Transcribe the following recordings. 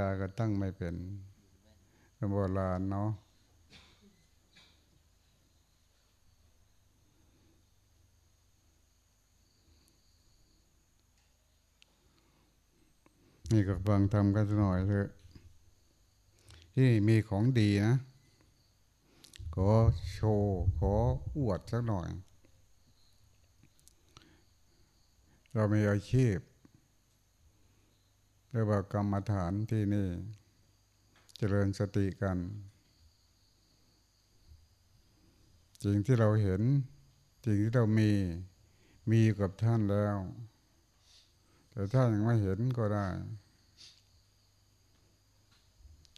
ตาก็ตั้งไม่เป็นโบราณเนาะนี่ก็ฟังทำกันสักหน่อยเถอะที่มีของดีนะขอโชว์ขออวดสักหน่อย เรามีอาชีพ เรียกว่ากรรมฐานที่นี่ เจริญสติกันสิ่งที่เราเห็นสิ่งที่เรามีมีกับท่านแล้ว แต่ถ้ายังไม่เห็นก็ได้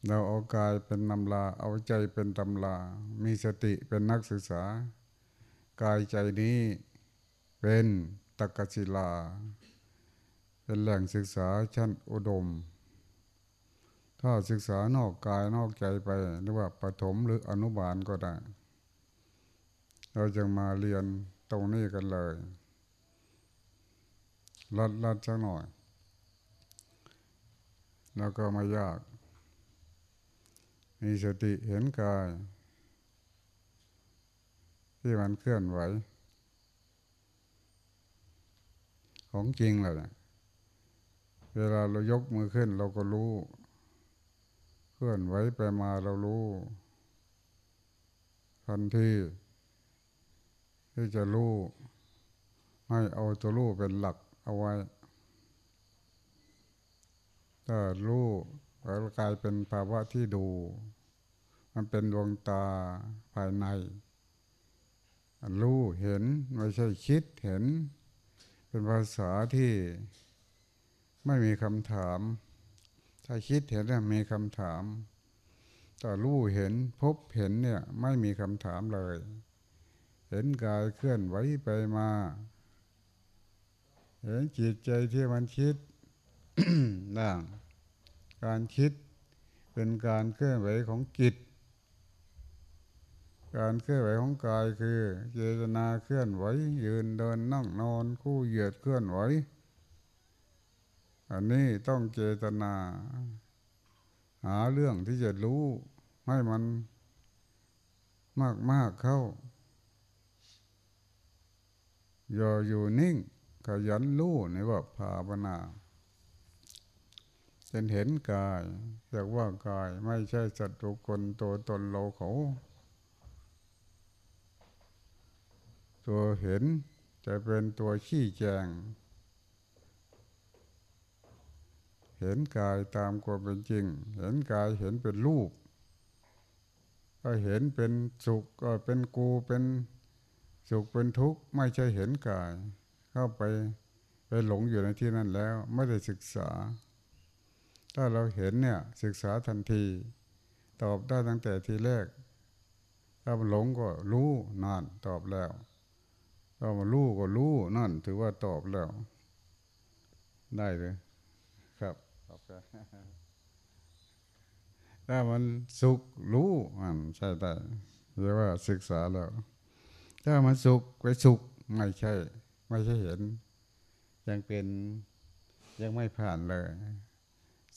เราเอากายเป็นตำราเอาใจเป็นตำรามีสติเป็นนักศึกษา กายใจนี้เป็นตะกศิลา เป็นแหล่งศึกษาชั้นอุดม ถ้าศึกษานอกกายนอกใจไปหรือว่าปฐมหรืออนุบาลก็ได้ เราจะมาเรียนตรงนี้กันเลยลัดลัดสักหน่อย แล้วก็ไม่ยาก มีสติเห็นกาย ที่มันเคลื่อนไหว ของจริงเลย เวลาเรายกมือขึ้นเราก็รู้ เคลื่อนไหวไปมาเรารู้ ทันทีที่จะรู้ให้เอาตัวรู้เป็นหลักเอาไว้ ถ้ารู้แล้วกลายเป็นภาวะที่ดู มันเป็นดวงตาภายใน รู้เห็นไม่ใช่คิดเห็น เป็นภาษาที่ ไม่มีคำถาม ถ้าคิดเห็นมีคำถามแต่รู้เห็นพบเห็นเนี่ยไม่มีคำถามเลย เห็นกายเคลื่อนไหวไปมา เห็นจิตใจที่มันคิดนั่งการคิดเป็นการเคลื่อนไหวของจิต การเคลื่อนไหวของกายคือเจตนาเคลื่อนไหว ยืนเดินนั่งนอนคู่เหยียดเคลื่อนไหว อันนี้ต้องเจตนา หาเรื่องที่จะรู้ให้มันมากมากเข้า อย่าอยู่นิ่ง ขยันรู้ในว่าภาวนาจนเห็นกายเรียกว่ากายไม่ใช่สัตว์ทุกคนตัวตนเราเขา ตัวเห็นจะเป็นตัวขี้แจง เห็นกายตามความเป็นจริง เห็นกายเห็นเป็นรูป ก็เห็นเป็นสุขก็เป็นกูเป็นสุขเป็นทุกข์ไม่ใช่เห็นกาย เข้าไปไปหลงอยู่ในที่นั้นแล้ว ไม่ได้ศึกษา ถ้าเราเห็นเนี่ยศึกษาทันที ตอบได้ตั้งแต่ทีแรก ถ้ามันหลงก็รู้นานตอบแล้วถ้ามันรู้ก็รู้นั่น ถือว่าตอบแล้ว ได้เลย อบถ้ามันสุขรู้มันใช่ได้เรียกว่าศึกษาแล้ว ถ้ามันสุขไปสุขไม่ใช่ ไม่ใช่เห็น ยังเป็นยังไม่ผ่านเลย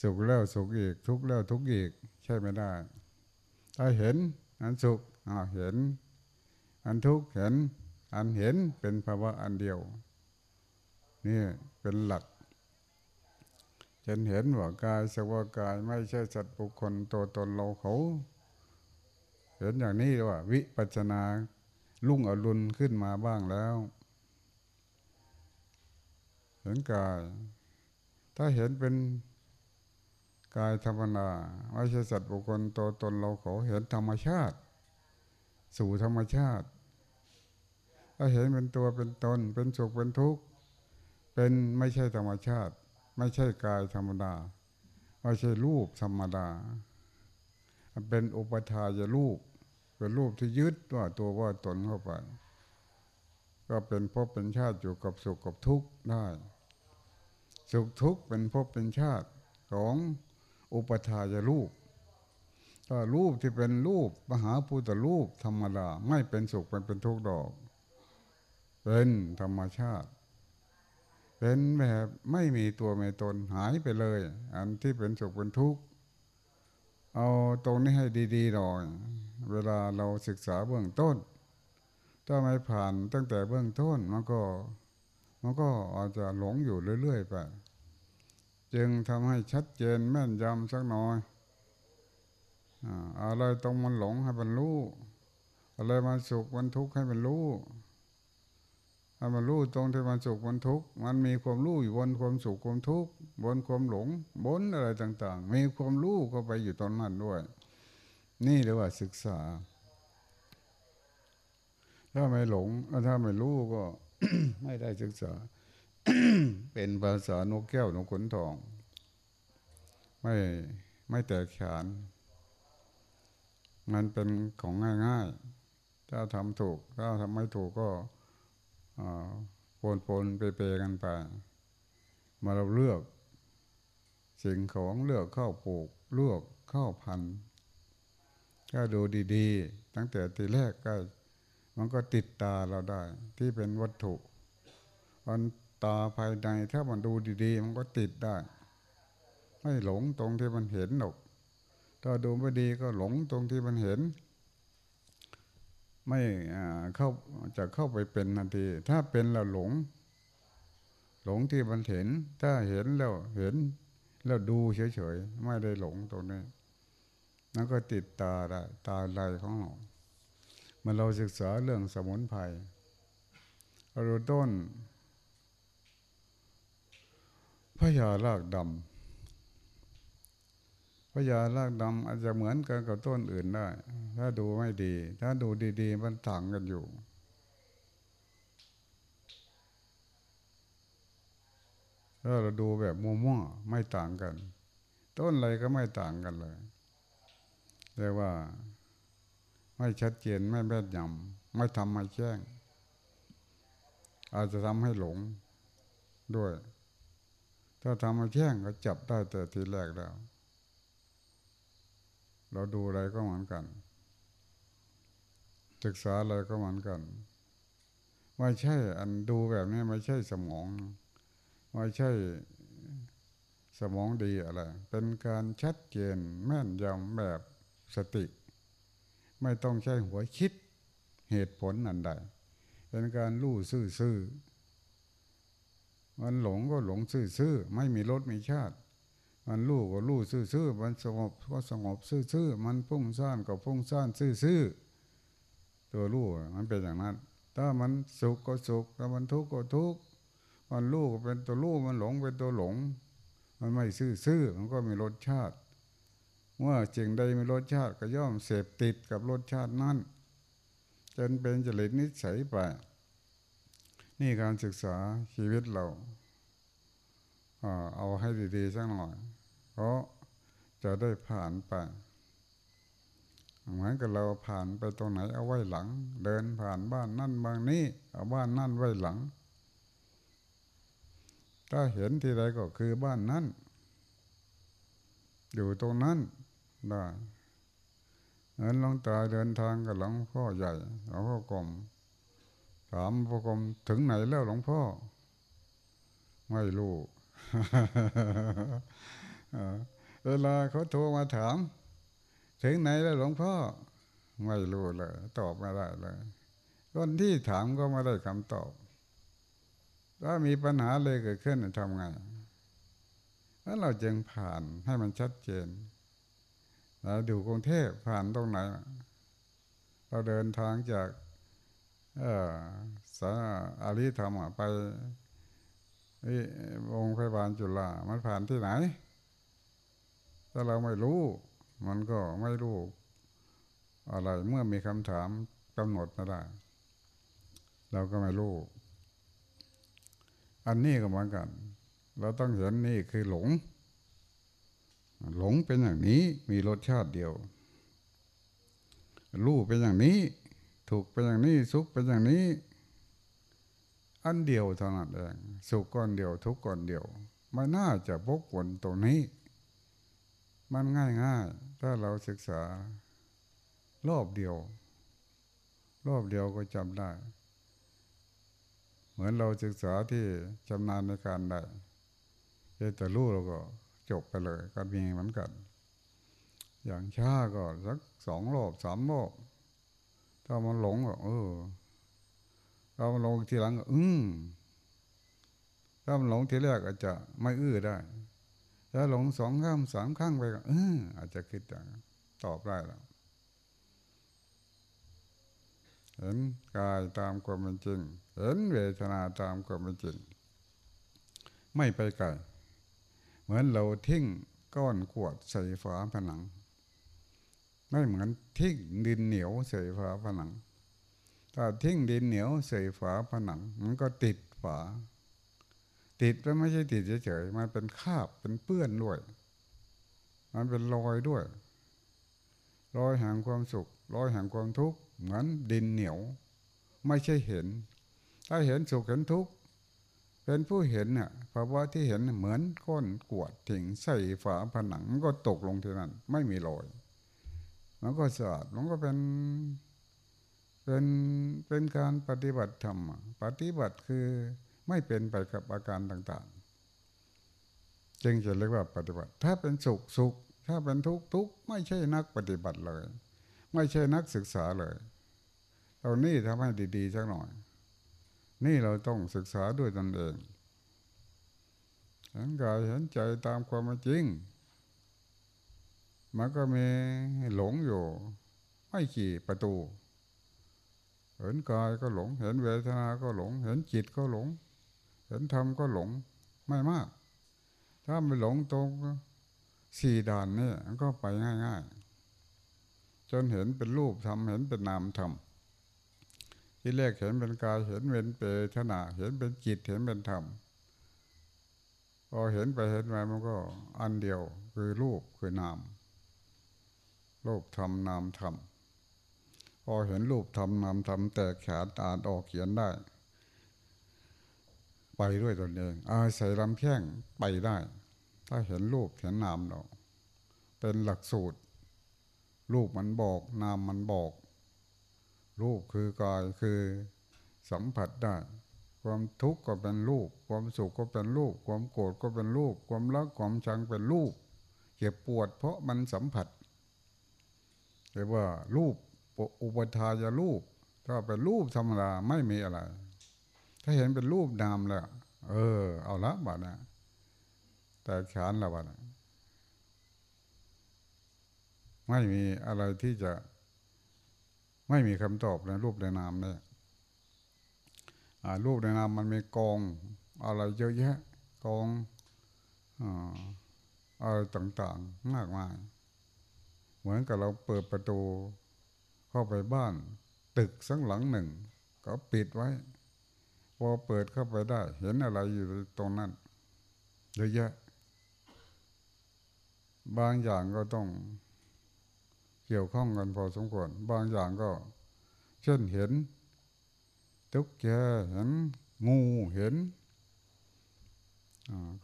สุขแล้วสุขอีก ทุกแล้วทุกอีก ใช่ไม่ได้ ถ้าเห็นอันสุขอ่าเห็น อันทุกข์เห็น อันเห็นเป็นภาวะอันเดียว นี่เป็นหลัก จนเห็นว่ากายสภาวะกายไม่ใช่สัตว์บุคคลตัวตนเราเขา เห็นอย่างนี้ว่า วิปัจนาลุ่งอรุณขึ้นมาบ้างแล้ว เห็นกาย ถ้าเห็นเป็นกายธรรมนาไม่ใช่สัตว์บุคคลตัวตนเราเขาเห็นธรรมชาติ สู่ธรรมชาติ ถ้าเห็นเป็นตัวเป็นตน เป็นสุขเป็นทุกข์เป็นไม่ใช่ธรรมชาติ ไม่ใช่กายธรรมดา ไม่ใช่รูปธรรมดา เป็นอุปทายรูป เป็นรูปที่ยึดว่าตัวว่าตนเข้าไป ก็เป็นภพเป็นชาติอยู่กับสุขกับทุกข์ได้ สุขทุกข์เป็นภพเป็นชาติของอุปทายรูปถ้ารูปที่เป็นรูปมหาพุทธรูปธรรมดา ไม่เป็นสุขเป็นเป็นทุกข์ดอก เป็นธรรมชาติ เป็นแบบไม่มีตัวไม่ตนหายไปเลย อันที่เป็นสุขเป็นทุกข์เอาตรงนี้ให้ดีๆหน่อย เวลาเราศึกษาเบื้องต้น ถ้าไม่ผ่านตั้งแต่เบื้องต้นมันก็มันก็อาจจะหลงอยู่เรื่อยๆไปจึงทำให้ชัดเจนแม่นยำสักหน่อยอะไรตรงมันหลงให้มันรู้อะไรมันสุขมันทุกข์ให้มันรู้ ให้มันรู้ตรงที่มันสุขมันทุกข์มันมีความรู้อยู่บนความสุขความทุกข์บนความหลงบนอะไรต่าง ๆ มีความรู้ก็ไปอยู่ตรงนั้นด้วย นี่เรียกว่าศึกษา ถ้าไม่หลงถ้าไม่รู้ก็ไม่ได้ศึกษา เป็นภาษานกแก้วนกขนทอง ไม่ไม่แตกฉานมันเป็นของง่ายๆ ถ้าทำถูก ถ้าทำไม่ถูกก็ ปนปนเปรกันไป มาเราเลือก สิ่งของเลือกข้าวปลูกเลือกข้าวพันก็ดูดีๆ ตั้งแต่ทีแรกก็มันก็ติดตาเราได้ ที่เป็นวัตถุมันตาภายในถ้ามันดูดีๆ มันก็ติดได้ ไม่หลงตรงที่มันเห็นหรอก ถ้าดูไม่ดีก็หลงตรงที่มันเห็น ไม่เข้าจะเข้าไปเป็นนาที ถ้าเป็นแล้วหลง หลงที่มันเห็น ถ้าเห็นแล้วเห็น แล้วดูเฉยๆไม่ได้หลงตรงนี้นั่นก็ติดตาได้ตาลายของเราเมื่อเราศึกษาเรื่องสมุนไพรเราต้นพญาลากดำ พญาลากดำอาจจะเหมือนกันกับต้นอื่นได้ ถ้าดูไม่ดี ถ้าดูดีๆ มันต่างกันอยู่ ถ้าเราดูแบบมั่วๆไม่ต่างกัน ต้นอะไรก็ไม่ต่างกันเลยเรียกว่า ไม่ชัดเจนไม่แม่นยำไม่ทำให้แจ้ง อาจจะทำให้หลงด้วย ถ้าทำมาแช่งก็จับได้แต่ทีแรกแล้ว เราดูอะไรก็เหมือนกัน ศึกษาอะไรก็เหมือนกัน ไม่ใช่อันดูแบบนี้ไม่ใช่สมอง ไม่ใช่สมองดีอะไร เป็นการชัดเจนแม่นยำแบบสติ ไม่ต้องใช้หัวคิดเหตุผลอันใด เป็นการรู้ซื่อมันหลงก็หลงซื่อๆ ไม่มีรสมีชาติ มันรู้ก็รู้ซื่อๆมันสงบก็สงบซื่อๆมันพุ่งซ่านก็พุ่งซ่านซื่อๆตัวรู้มันเป็นอย่างนั้น ถ้ามันสุขก็สุขถ้ามันทุกข์ก็ทุกข์มันรู้ก็เป็นตัวรู้มันหลงเป็นตัวหลง มันไม่ซื่อๆมันก็มีรสชาติเมื่อจึงใดมีรสชาติก็ย่อมเสพติดกับรสชาตินั้นจนเป็นจริตนิสัยไปนี่การศึกษาชีวิตเรา เอาให้ดีๆสักหน่อย เพราะจะได้ผ่านไปเหมือนกับเราผ่านไปตรงไหนเอาไว้หลัง เดินผ่านบ้านนั่นบางนี้เอาบ้านนั่นไว้หลัง ถ้าเห็นที่ใดก็คือบ้านนั้น อยู่ตรงนั้นได้เงินลงตาเดินทางกับหลวงพ่อใหญ่หลวงพ่อกรมถามพระกรมถึงไหนแล้วหลวงพ่อ ไม่รู้ เวลาเขาโทรมาถาม ถึงไหนแล้วหลวงพ่อ ไม่รู้เลย ตอบไม่ได้เลยคนที่ถามก็ไม่ได้คำตอบ ถ้ามีปัญหาเลยเกิดขึ้นทำไงแล้วเราจึงผ่านให้มันชัดเจนเราอยู่กรุงเทพผ่านตรงไหน เราเดินทางจากเออสาอาริธรรมไปโรงพยาบาลจุฬามันผ่านที่ไหน ถ้าเราไม่รู้ มันก็ไม่รู้ อะไรเมื่อมีคำถามกำหนดมาได้ เราก็ไม่รู้ อันนี้ก็เหมือนกัน เราต้องเห็นนี่คือหลง หลงเป็นอย่างนี้มีรสชาติเดียว รู้เป็นอย่างนี้ ถูกเป็นอย่างนี้สุขเป็นอย่างนี้ อันเดียวเท่านั้นเองสุขก้อนเดียว ทุกก้อนเดียวไม่น่าจะพกผลตรงนี้ มันง่ายง่ายถ้าเราศึกษา รอบเดียว รอบเดียวก็จำได้ เหมือนเราศึกษาที่ชำนาญในการได้แต่รู้เราก็จบไปเลยก็มีเหมือนกัน อย่างช้าก็สักสองรอบสามรอบถ้ามันหลงก็เออถ้ามันหลงทีหลังก็อืมถ้ามันหลงทีแรกอาจจะไม่อื้อได้ ถ้าหลงสองข้ามสามข้างไปก็เอออาจจะคิดอย่างตอบได้แล้วเห็นกายตามความเป็นจริง เห็นเวทนาตามความเป็นจริง ไม่ไปไกลเหมือนเราทิ้งก้อนกวดใส่ฝาผนัง ไม่เหมือนทิ้งดินเหนียวใส่ฝาผนัง ถ้าทิ้งดินเหนียวใส่ฝาผนัง มันก็ติดฝา ติดแล้วไม่ใช่ติดเฉยๆมันเป็นคาบเป็นเปื้อนด้วย มันเป็นรอยด้วย รอยแห่งความสุข รอยแห่งความทุกข์เหมือนดินเหนียว ไม่ใช่เห็น ถ้าเห็นสุขเห็นทุกข์เป็นผู้เห็นเนี่ยภาวะที่เห็นเหมือนก้นกวดถิงใส่ฝาผนังมันก็ตกลงที่นั่นไม่มีรอยมันก็สะอาดมันก็เป็นเป็นเป็นการปฏิบัติธรรมปฏิบัติคือ ไม่เป็นไปกับอาการต่างๆ จึงจะเรียกว่าปฏิบัติ ถ้าเป็นสุขสุข ถ้าเป็นทุกข์ทุกข์ไม่ใช่นักปฏิบัติเลย ไม่ใช่นักศึกษาเลยเอานี่ทำให้ดีๆสักหน่อย นี่เราต้องศึกษาด้วยตนเองเห็นกายเห็นใจตามความจริงมันก็มีหลงอยู่ ไม่กี่ประตู เห็นกายก็หลง เห็นเวทนา ก็หลง เห็นจิตก็หลง เห็นธรรมก็หลงไม่มาก ถ้าไม่หลงตรงสี่ด่านนี่ก็ไปง่าย ๆ จนเห็นเป็นรูปทำเห็นเป็นนามธรรมที่แรกเห็นเป็นกายเห็นเป็นเปทนาเห็นเป็นจิตเห็นเป็นธรรมพอเห็นไปเห็นมามันก็อันเดียวคือรูปคือนามรูปธรรมนามธรรมพอเห็นรูปธรรมนามธรรมแตกขาดอ่านออกเขียนได้ ไปด้วยตนเองอาศัยลำแข้งไปได้ ถ้าเห็นรูปเห็นนามเรา เป็นหลักสูตร รูปมันบอก นามมันบอก รูปคือกายคือสัมผัสได้ ความทุกข์ก็เป็นรูป ความสุขก็เป็นรูป ความโกรธก็เป็นรูป ความรักความชังเป็นรูปเจ็บปวดเพราะมันสัมผัสเรียกว่ารูปอุปทายรูป ถ้าเป็นรูปธรรมดาไม่มีอะไร ถ้าเห็นเป็นรูปนามแล้ว เออ เอาละบาดนะแต่ขานละบาดนไม่มีอะไรที่จะ ไม่มีคำตอบในรูปในนามเนี่ยรูปในนามมันมีกองอะไรเยอะแยะกองอะไรต่างๆ มากมาย เหมือนกับเราเปิดประตู เข้าไปบ้าน ตึกสังหลังหนึ่ง ก็ปิดไว้ พอเปิดเข้าไปได้ เห็นอะไรอยู่ตรงนั้นเยอะแยะ บางอย่างก็ต้องเกี่ยวข้องกันพอสมควร บางอย่างก็ เช่นเห็นตุ๊กแกเห็นงูเห็น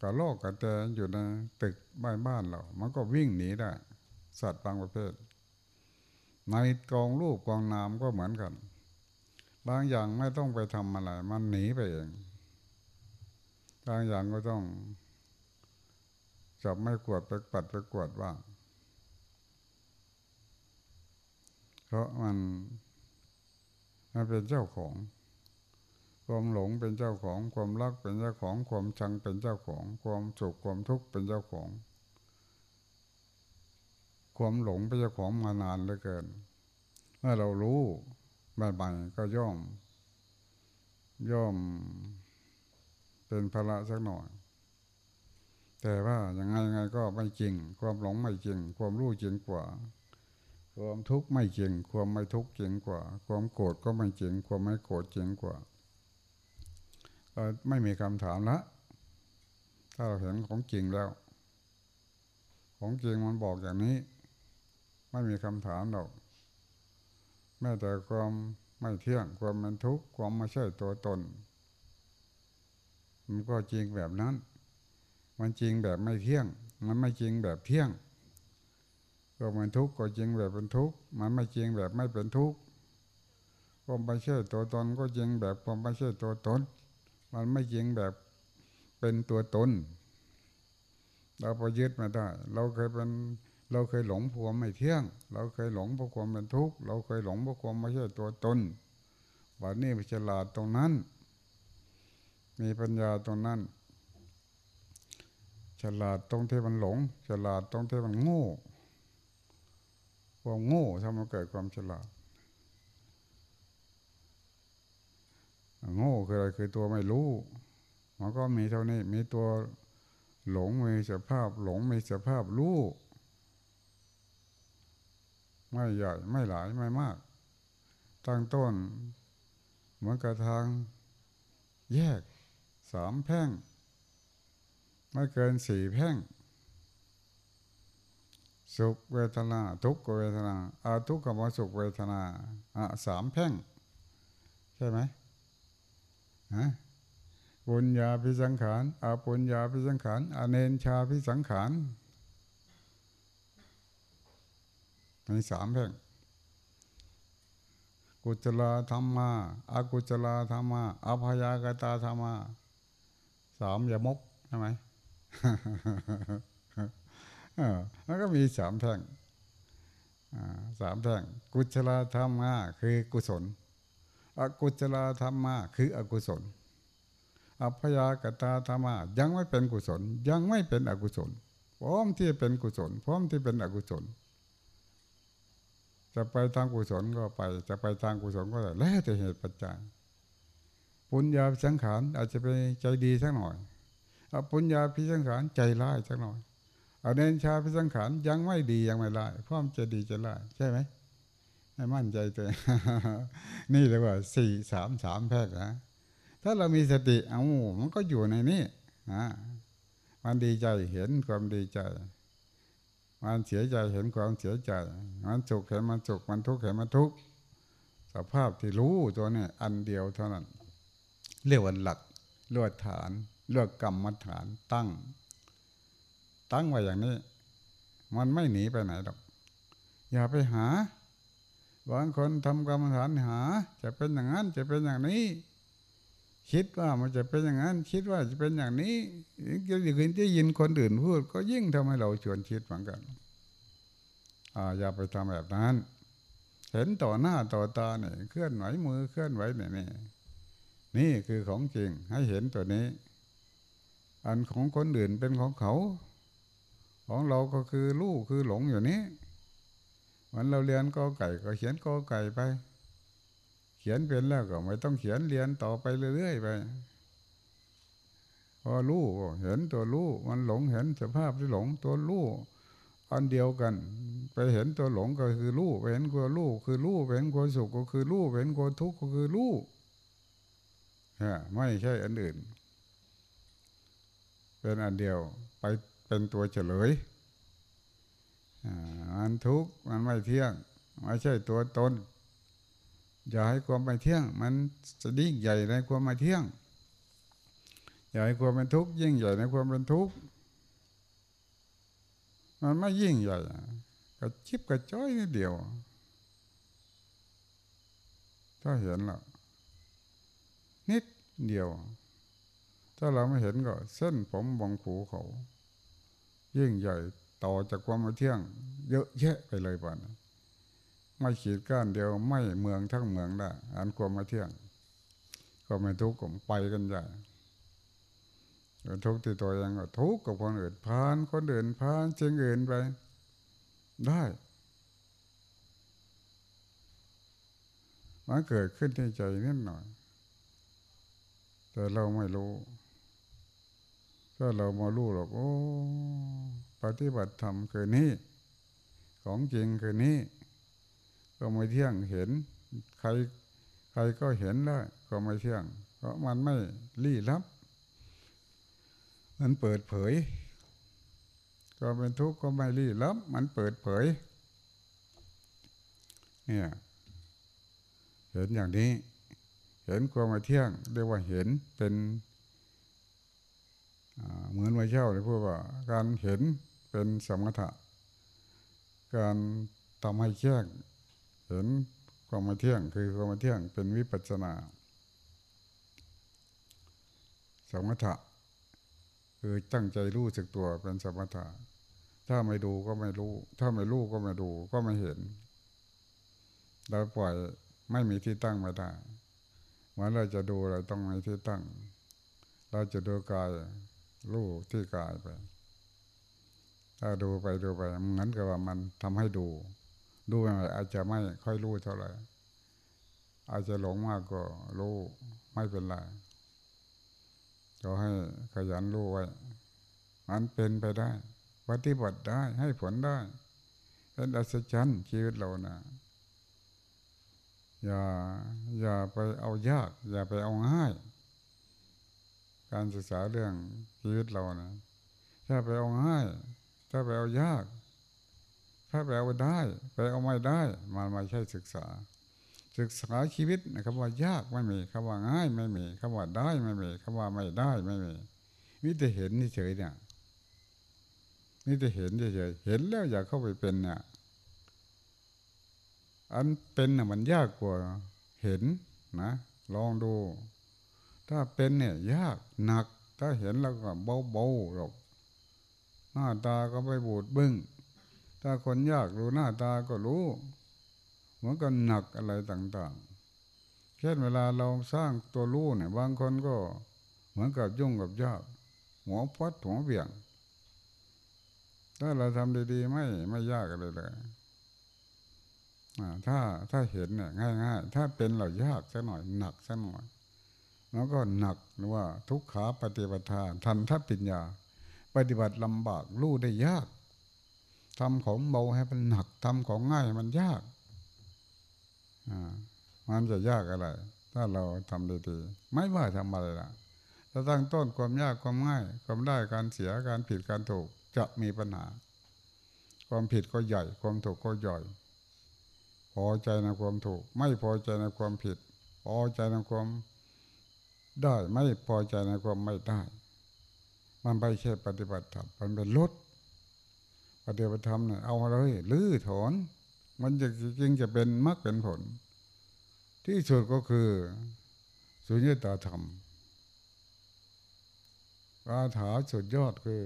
กระโลกกระแตอยู่ในตึกบ้านบ้านเรา มันก็วิ่งหนีได้ สัตว์บางประเภท ในกองรูปกองนามก็เหมือนกัน บางอย่างไม่ต้องไปทำอะไร มันหนีไปเอง บางอย่างก็ต้องจับไม่กวดไปปัดไปกวดว่างเพราะมันมันเป็นเจ้าของ ความหลงเป็นเจ้าของ ความรักเป็นเจ้าของ ความชังเป็นเจ้าของ ความสุขความทุกข์เป็นเจ้าของ ความหลงเป็นเจ้าของมานานเหลือเกินเมื่อเรารู้ ใหม่ๆก็ย่อม ย่อม เป็นภาระสักหน่อย แต่ว่ายังไงยังไงก็ไม่จริง ความหลงไม่จริง ความรู้จริงกว่า ความทุกข์ไม่จริง ความไม่ทุกข์จริงกว่า ความโกรธก็ไม่จริง ความไม่โกรธจริงกว่าก็ไม่มีคำถามละถ้าเราเห็นของจริงแล้ว ของจริงมันบอกอย่างนี้ ไม่มีคำถามหรอก แม้แต่ความไม่เที่ยงความมันทุกข์ความไม่ใช่ตัวตน มันก็จริงแบบนั้น มันจริงแบบไม่เที่ยง มันไม่จริงแบบเที่ยงก็มันทุกข์ก็จริงแบบเป็นทุกข์มันไม่จริงแบบไม่เป็นทุกข์ความไม่ใช่ตัวตนก็จริงแบบความไม่ใช่ตัวตน มันไม่จริงแบบเป็นตัวตน เราพอยึดมาได้ เราเคยเป็น เราเคยหลงเพราะควไม่เที่ยง เราเคยหลงเพราะความเป็นทุกข์ เราเคยหลงเพราะความไม่ใช่ตัวตนวันนี้ฉลาดตรงนั้น มีปัญญาตรงนั้น ฉลาดตรงที่มันหลง ฉลาดตรงที่มันโง่ความโง่ทำให้เกิดความฉลาด โง่คืออะไรคือตัวไม่รู้ มันก็มีเท่านี้ มีตัวหลงมีสภาพหลงมีสภาพรู้ ไม่ใหญ่ไม่หลายไม่มาก ตั้งต้น เหมือนกับทาง แยกสามแพ่ง ไม่เกินสี่แพ่ง สุขเวทนา ทุกขเวทนาอาทุกขมสุขเวทนาอะสามแพ่ง ใช่ไหมฮะปุญญาพิสังขารอาปุญญาพิสังขารอเนนชาพิสังขาร มีสามแพ่งกุจลาธรรมาอากุจลาธรรมาอภยากตาธรรมาสามยมกใช่ไหมแล้วก็มีสามแท่งสามแท่งกุศลธรรมะคือกุศล อกุศลธรรมะคืออกุศล อัพยากตาธรรมะยังไม่เป็นกุศล ยังไม่เป็นอกุศล พร้อมที่เป็นกุศล พร้อมที่เป็นอกุศล จะไปทางกุศลก็ไป จะไปทางกุศลก็ได้แล้วแต่เหตุปัจจัยปุญญาสังขารอาจจะเป็นใจดีสักหน่อยอปุญญาพิสังขารใจร้ายสักหน่อยอเนนชาพิสังขารยังไม่ดียังไม่ร้ายพร้อมจะดีจะร้ายใช่ไหมให้มั่นใจตัวนี่เรียว่าสี่สามสามแพกนะถ้าเรามีสติเอามันก็อยู่ในนี้นะมันดีใจเห็นความดีใจ มันเสียใจเห็นความเสียใจ มันสุขเห็นมันสุขมันทุกข์เห็นมันทุกข์สภาพที่รู้ตัวนี้อันเดียวเท่านั้น เรียกว่าหลักเรียกฐานเรียกกรรมฐานตั้ง ตั้งไว้อย่างนี้ มันไม่หนีไปไหนหรอก อย่าไปหาบางคนทำกรรมฐานหา จะเป็นอย่างนั้นจะเป็นอย่างนี้ คิดว่ามันจะเป็นอย่างนั้น คิดว่าจะเป็นอย่างนี้ยิ่งได้ยินคนอื่นพูด ก็ยิ่งทำให้เราชวนคิดเหมือนกันอ่าอย่าไปทำแบบนั้น เห็นต่อหน้าต่อตาเนี่ยเคลื่อนไหวมือเคลื่อนไหวเนี่ยนี่นี่คือของจริงให้เห็นตัวนี้ อันของคนอื่นเป็นของเขา ของเราก็คือลูกคือหลงอยู่นี้วันเราเรียนกอไก่ก็เขียนกอไก่ไป เขียนเป็นแล้วก็ไม่ต้องเขียนเรียนต่อไปเรื่อยๆไป พอรู้เห็นตัวรู้มันหลงเห็นสภาพที่หลงตัวรู้อันเดียวกัน ไปเห็นตัวหลงก็คือรู้ไปเห็นตัวรู้คือรู้ไปเห็นตัวสุขก็คือรู้ไปเห็นตัวทุกข์ก็คือรู้ไม่ใช่อันอื่น เป็นอันเดียวไปเป็นตัวเฉลยมันทุกข์มันไม่เที่ยง ไม่ใช่ตัวตน อย่าให้ความไม่เที่ยง มันจะยิ่งใหญ่ในความไม่เที่ยง อย่าให้ความเป็นทุกข์ยิ่งใหญ่ในความเป็นทุกข์มันไม่ยิ่งใหญ่กระชิบกระจ้อยนิดเดียวถ้าเห็นแล้วนิดเดียว ถ้าเราไม่เห็นก็ เส้นผมบองผูเขา ยิ่งใหญ่ต่อจากความไม่เที่ยง เยอะแยะไปเลยป่ะ ไม่ขีดก้านเดียวไม่เมืองทั้งเมืองได้อันความไม่เที่ยงก็ไม่ทุกข์ก็ไปกันใหญ่ทุกข์ที่ตัวเองก็ทุกข์กับคนอื่นผ่านคนอื่นผ่านเชิงอื่นไป ได้มันเกิดขึ้นในใจนิดหน่อย แต่เราไม่รู้ถ้าเรามารู้หรอกโอ้ปฏิบัติธรรมคือนี้ของจริงคือนี้ ก็ไม่เที่ยงเห็น ใครใครก็เห็นได้ก็ไม่เที่ยง เพราะมันไม่ลี้ลับ มันเปิดเผย ก็เป็นทุกข์ก็ไม่ลี้ลับ มันเปิดเผย เนี่ยเห็นอย่างนี้ เห็นความไม่เที่ยงเรียกว่าเห็นเป็นเหมือนไม่เช่าเลยพูดว่า การเห็นเป็นสมถะ การทำให้แจ้ง เห็นความม่เที่ยงคือความม่เที่ยงเป็นวิปัสนาสมถะคือตั้งใจรู้สึกตัวเป็นสมถะถ้ถ้าไม่ดูก็ไม่รู้ ถ้าไม่รู้ก็ไม่ดูก็ไม่เห็นเราปล่อยไม่มีที่ตั้งไม่ได้เหมือนเราจะดูเราต้องมีที่ตั้ง เราจะดูกายรู้ที่กายไป ถ้าดูไปดูไปเหมือนกับว่ามันทำให้ดู ดูอะไรอาจจะไม่ค่อยรู้เท่าไหร่อาจจะหลงมากก็รู้ไม่เป็นไรก็ให้ขยันรู้ไว้มันเป็นไปได้ ปฏิบัติได้ให้ผลได้ เป็นอัศจรรย์ชีวิตเรานะอย่าอย่าไปเอายาก อย่าไปเอาง่าย การศึกษาเรื่องชีวิตเรานะถ้าไปเอาง่าย ถ้าไปเอายาก ถ้าไปเอาได้ไปเอาไม่ได้ มันไม่ใช่ศึกษา ศึกษาชีวิตนะคำว่ายากไม่มีคำว่าง่ายไม่มีคำว่าได้ไม่มีคำว่าไม่ได้ไม่มีมิแต่เห็นเฉยเนี่ยมิแต่เห็นเฉยเห็นแล้วอยากเข้าไปเป็นเนี่ยอันเป็นน่ะมันยากกว่าเห็นนะ ลองดู ถ้าเป็นเนี่ยยากหนัก ถ้าเห็นแล้วก็เบาๆหรอกหน้าตาก็ไปบูดบึ้ง ถ้าคนยากรู้หน้าตาก็รู้เหมือนกันหนักอะไรต่างๆ เช่นเวลาเราสร้างตัวรู้เนี่ยบางคนก็เหมือนกับยุ่งกับยากหัวพัดหัวเบี่ยง ถ้าเราทำดีๆไม่ไม่ยากอะไรเลยถ้าถ้าเห็นเนี่ยง่าย ๆ ถ้าเป็นเรายากสักหน่อยหนักสักหน่อยแล้วก็หนักหรือว่าทุกขาปฏิบัติาทันทัพปัญญา ปฏิบัติลำบากรู้ได้ยาก ทำของเบาให้มันหนักทำของง่ายมันยากมันจะยากอะไร ถ้าเราทำดีๆไม่ว่าทำอะไรล่ะถ้าตั้งต้นความยากความง่าย ความได้การเสียการผิดการถูกจะมีปัญหา ความผิดก็ใหญ่ ความถูกก็ใหญ่ พอใจในความถูก ไม่พอใจในความผิด พอใจในความได้ไม่พอใจในความไม่ได้ มันไปแค่ปฏิบัติธรรมมันเป็นลด ฏิบัติธรรมเนี่ยเอาเลยลื้อถอน มันจะจริงจะเป็นมรรคเป็นผล ที่สุดก็คือสุญญตาธรรมคาถาสุดยอดคือ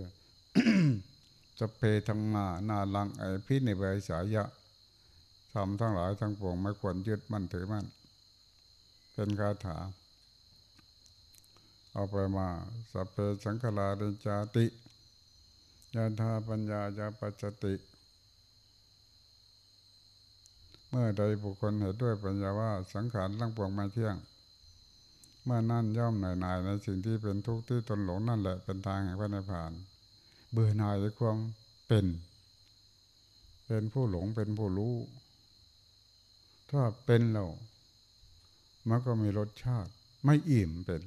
จะเพทงมานาลังไอพินิเวสายะทำทั้งหลายทั้งปวงไม่ควรยึดมั่นถือมั่น เป็นคาถา เอาไปมาสัพเพสังขลาเดจาติ ยาธาปัญญายาปัจติ เมื่อใดบุคคลเห็นด้วยปัญญาว่าสังขารทั้งปวงม่เที่ยง เมื่อนั่นย่อมหน่ายหน่ายในสิ่งที่เป็นทุกข์ที่ตนหลงนั่นแหละเป็นทางแห่งพระนิพพาน เบื่อหน่ายในความเป็น เป็นผู้หลงเป็นผู้รู้ ถ้าเป็นเรามันก็มีรสชาติ ไม่อิ่มเป็น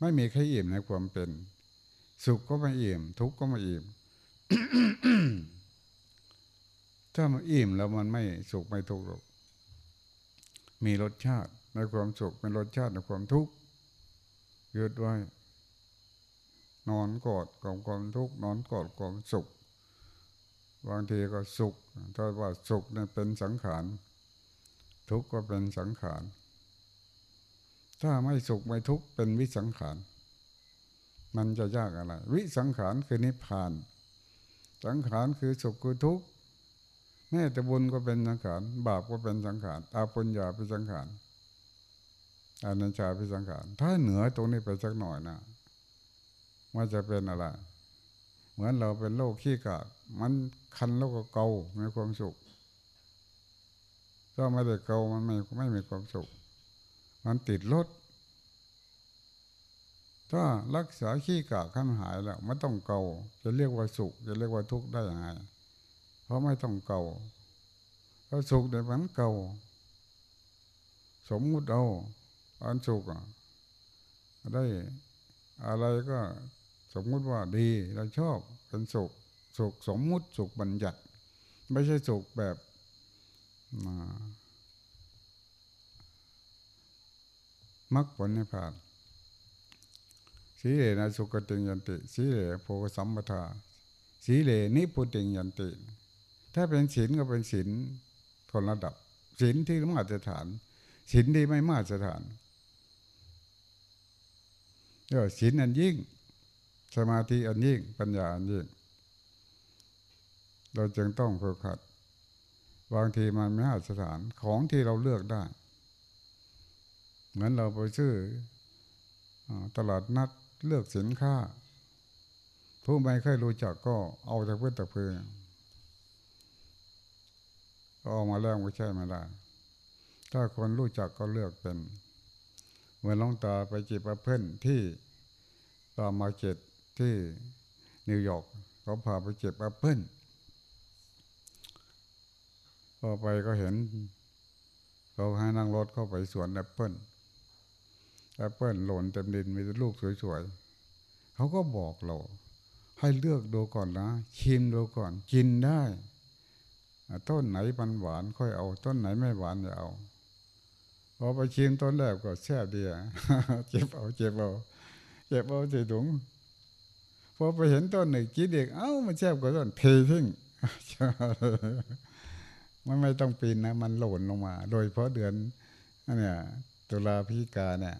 ไม่มีใครอิ่มในความเป็น สุขก็ไม่อิ่ม ทุกข์ก็ไม่อิ่ม ถ้ามันอิ่มแล้วมันไม่สุขไม่ทุกข์หรอกมีรสชาติในความสุขเป็นรสชาติในความทุกข์ยืดไว้ นอนกอดกับความทุกข์นอนกอดความสุขบางทีก็สุขถ้าว่าสุขเนี่ยเป็นสังขารทุกข์ก็เป็นสังขารถ้าไม่สุขไม่ทุกข์เป็นวิสังขาร มันจะยากอะไร วิสังขารคือนิพพาน สังขารคือสุขคือทุกข์แม้แต่บุญก็เป็นสังขาร บาปก็เป็นสังขารอาปุญญาเป็นสังขารอานัญชาเป็นสังขาร ถ้าเหนือตรงนี้ไปสักหน่อยนะมันจะเป็นอะไร เหมือนเราเป็นโรคขี้กากมันคันแล้วก็เกาไมีความสุขถ้าไม่ได้เกามันไม่ไม่มีความสุข มันติดรถ ถ้ารักษาขี้กากขั้นหายแล้วไม่ต้องเกาจะเรียกว่าสุข จะเรียกว่าทุกข์ได้ยังไง เพราะไม่ต้องเกาถ้าสุขเดี๋ยวมันเกาสมมุติเอาอันสุขได้อะไรก็สมมุติว่าดีเราชอบเป็นสุขสุขสมมุติสุขบัญญัติ ไม่ใช่สุขแบบมักผลในผ่าน สีเลนะสุกติยันติ สีเลโพสัมปทา สีเลนิพุติยันติ ถ้าเป็นศีลก็เป็นศีลคนระดับศีลที่มาตรฐานศีลที่ไม่มาตรฐานเรียกศีลอันยิ่ง สมาธิอันยิ่ง ปัญญาอันยิ่ง เราจึงต้องฝึกหัดบางทีมันไม่หาสถานของที่เราเลือกได้ เหมือนเราไปซื้อตลาดนัด เลือกสินค้า ผู้ไม่เคยรู้จักก็เอาแต่เพื่อแต่เพื่อก็เอามาแล้วไม่ใช่ไม่ได้ ถ้าคนรู้จักก็เลือกเป็น เหมือนหลวงตาไปจีบเพื่อนที่ตาม market ที่นิวยอร์กเขาพาไปเก็บแอปเปิ้ลพอไปก็เห็นเขาให้นั่งรถเข้าไปสวนแอปเปิ้ล อปเปิลหล่นเต็มดินมีแต่ลูกสวยๆเขาก็บอกเรา ให้เลือกดูก่อนนะชิมดูก่อนกินได้ต้นไหนมันหวานค่อยเอา ต้นไหนไม่หวานอย่าเอาพอไปชิมต้นแรกก็แซ่บดีอะเจ็บเอาเจ็บเอาเจ็บเอาใส่ถุงพอไปเห็นต้นหนึ่งกินเด็กเอ้ามันแซ่กว่าต้นเททิ้งมันไม่ต้องปีนนะ มันหล่นลงมา โดยเพราะเดือนเนี่ยตุลาพิกาเนี่ย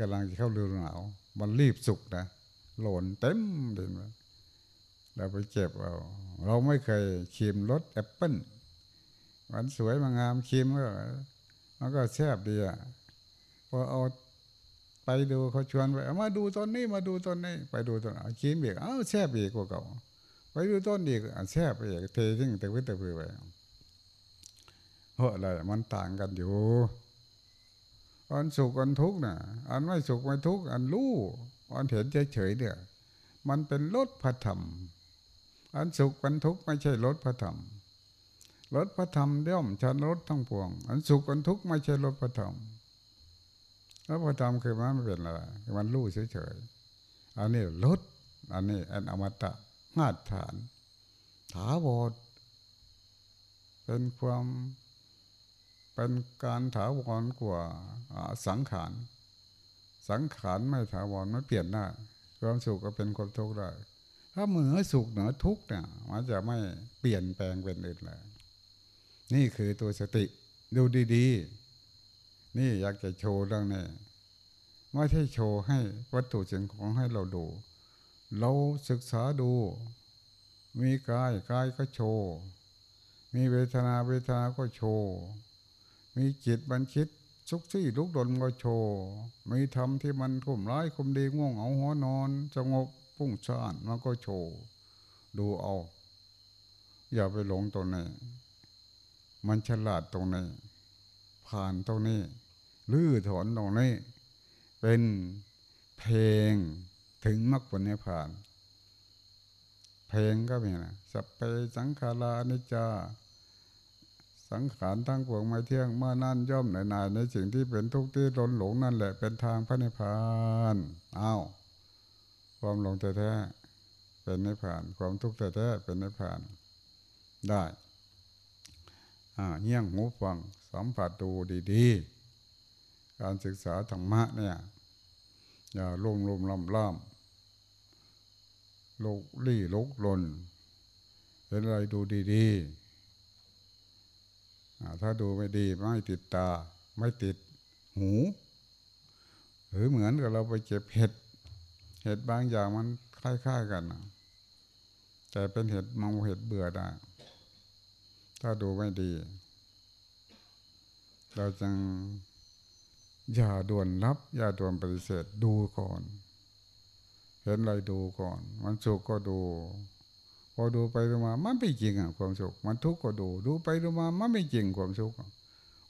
กำลังจะเข้าฤดูหนาว มันรีบสุกนะหล่นเต็มเลยเราไปเจ็บเอาเราไม่เคยชิมรสแอปเปิ้ลมันสวยมางามชิมก็มันก็แซ่บดีอะพอเอาไปดูเขาชวนไปมาดูต้นนี้มาดูต้นนี้ไปดูต้นชิมอีกอ้าวแซ่บอีกกว่าเก่าไปดูต้นอีกแซ่บอีกเททิ้งแต่วิตาพือไปเพราะอะไรมันต่างกันอยู่ อันสุขอันทุกข์น่ะอันไม่สุขไม่ทุกข์อันรู้อันเห็นเฉยๆเนี่ย มันเป็นรถพระธรรม อันสุขอันทุกข์ไม่ใช่รถพระธรรมรถพระธรรมย่อมชันรถทั้งปวง อันสุขอันทุกข์ไม่ใช่รถพระธรรมรถพระธรรมคือมันไม่เป็นอะไรมันรู้เฉยๆอันนี้รถอันนี้อันอมตะมาตรฐานถาวรเป็นความ เป็นการถาวรกว่าสังขาร สังขารไม่ถาวรไม่เปลี่ยนได้ความสุขก็เป็นความทุกข์ได้ ถ้าเหนือสุขเหนือทุกข์เนี่ยมันจะไม่เปลี่ยนแปลงเป็นอื่นเลยนี่คือตัวสติดูดีๆ นี่อยากจะโชว์เรื่องนี้ไม่ใช่โชว์ให้วัตถุสิ่งของให้เราดู เราศึกษาดู มีกายกายก็โชว์ มีเวทนาเวทนาก็โชว์ มีจิตบัญชิตสุกซี่ลุกดนก็โชว์มีธรรมที่มันคุมร้ายคุมดีง่วงเอาหัวนอนสงบพุ่งซ่านมันก็โชว์ดูเอา อย่าไปหลงตรงนี้มันฉลาดตรงนี้ผ่านตรงนี้ลื้อถอนตรงนี้ เป็นเพลงถึงมรรคผลนิพพาน เพลงก็มีนะสัพเพสังขารานิจจา สังขารทั้งปวงไม่เที่ยงเมื่อนั่นย่อมหน่ายในสิ่งที่เป็นทุกข์ที่หลนหลงนั่นแหละเป็นทางพระนิพพานอ้าวความหลงแท้ๆเป็นนิพพาน ความทุกข์แท้ๆเป็นนิพพานได้อ่าเงี้ยงหูฟังสัมผัสดูดีๆ การศึกษาธรรมะเนี่ยอย่าลุ่มลุ่มล่ำล่ำลุกลี่ลุกลนเห็นอะไรดูดีๆ ถ้าดูไม่ดีไม่ติดตา ไม่ติดหู หรือเหมือนกับเราไปเก็บเห็ด เห็ดบางอย่างมันคล้ายๆกันแต่เป็นเห็ดมองเห็ดเบื่อได้ ถ้าดูไม่ดี เราจึงอย่าด่วนรับ อย่าด่วนปฏิเสธดูก่อน เห็นอะไรดูก่อน มันสุกก็ดู พอดูไปดูมามันไม่จริงอะความสุข มันทุกข์ก็ดู ดูไปดูมามันไม่จริงความสุข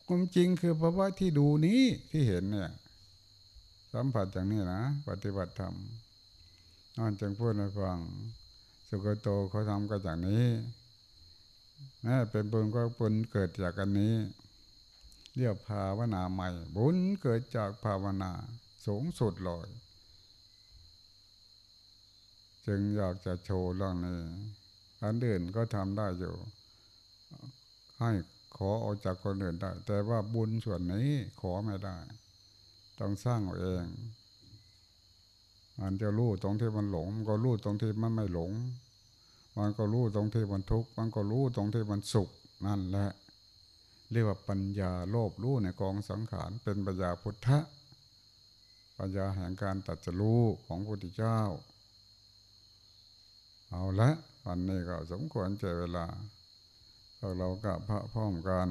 ความจริงคือภาวะที่ดูนี้ที่เห็นเนี่ย สัมผัสอย่างนี้นะปฏิบัติธรรมนอนจึงพูดให้ฟัง สุกโตเขาทำกันอย่างนี้นะเป็นบุญก็บุญเกิดจากอันนี้ เรียกภาวนาใหม่ บุญเกิดจากภาวนาสูงสุดเลย จึงอยากจะโชว์เรื่องนี้อันอื่นก็ทำได้อยู่ ให้ขอออกจากคนอื่นได้ แต่ว่าบุญส่วนนี้ขอไม่ได้ ต้องสร้างเอาเองมันจะรู้ตรงที่มันหลง ก็รู้ตรงที่มันไม่หลง มันก็รู้ตรงที่มันทุกข์มันก็รู้ตรงที่มันสุขนั่นแหละเรียกว่าปัญญาโลภรู้ในกองสังขารเป็นปัญญาพุทธะปัญญาแห่งการตัดจะรู้ของพระพุทธเจ้า เอาละวันนี้ก็สมควรใจเวลาเรากับพระพร้อมกัน